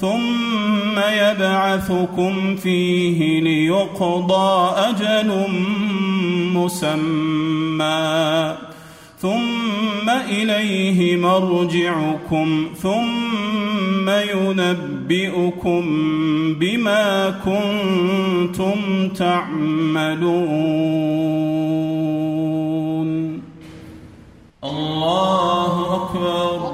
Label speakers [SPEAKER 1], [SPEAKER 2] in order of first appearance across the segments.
[SPEAKER 1] ثم يبعثكم فيه ليقضى أجل مسمى ثم إليه مرجعكم ثم ينبئكم بما كنتم تعملون. الله
[SPEAKER 2] أكبر.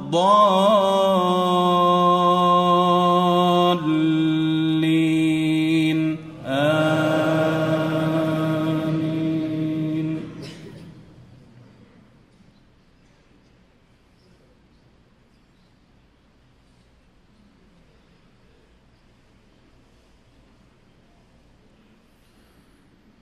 [SPEAKER 1] الضالين.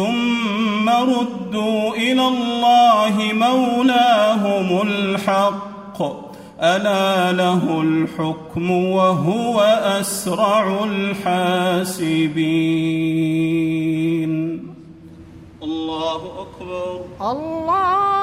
[SPEAKER 1] ثم ردوا إلى الله مولاهم الحق. ألا له الحكم وهو أسرع الحاسبين. الله أكبر.
[SPEAKER 2] الله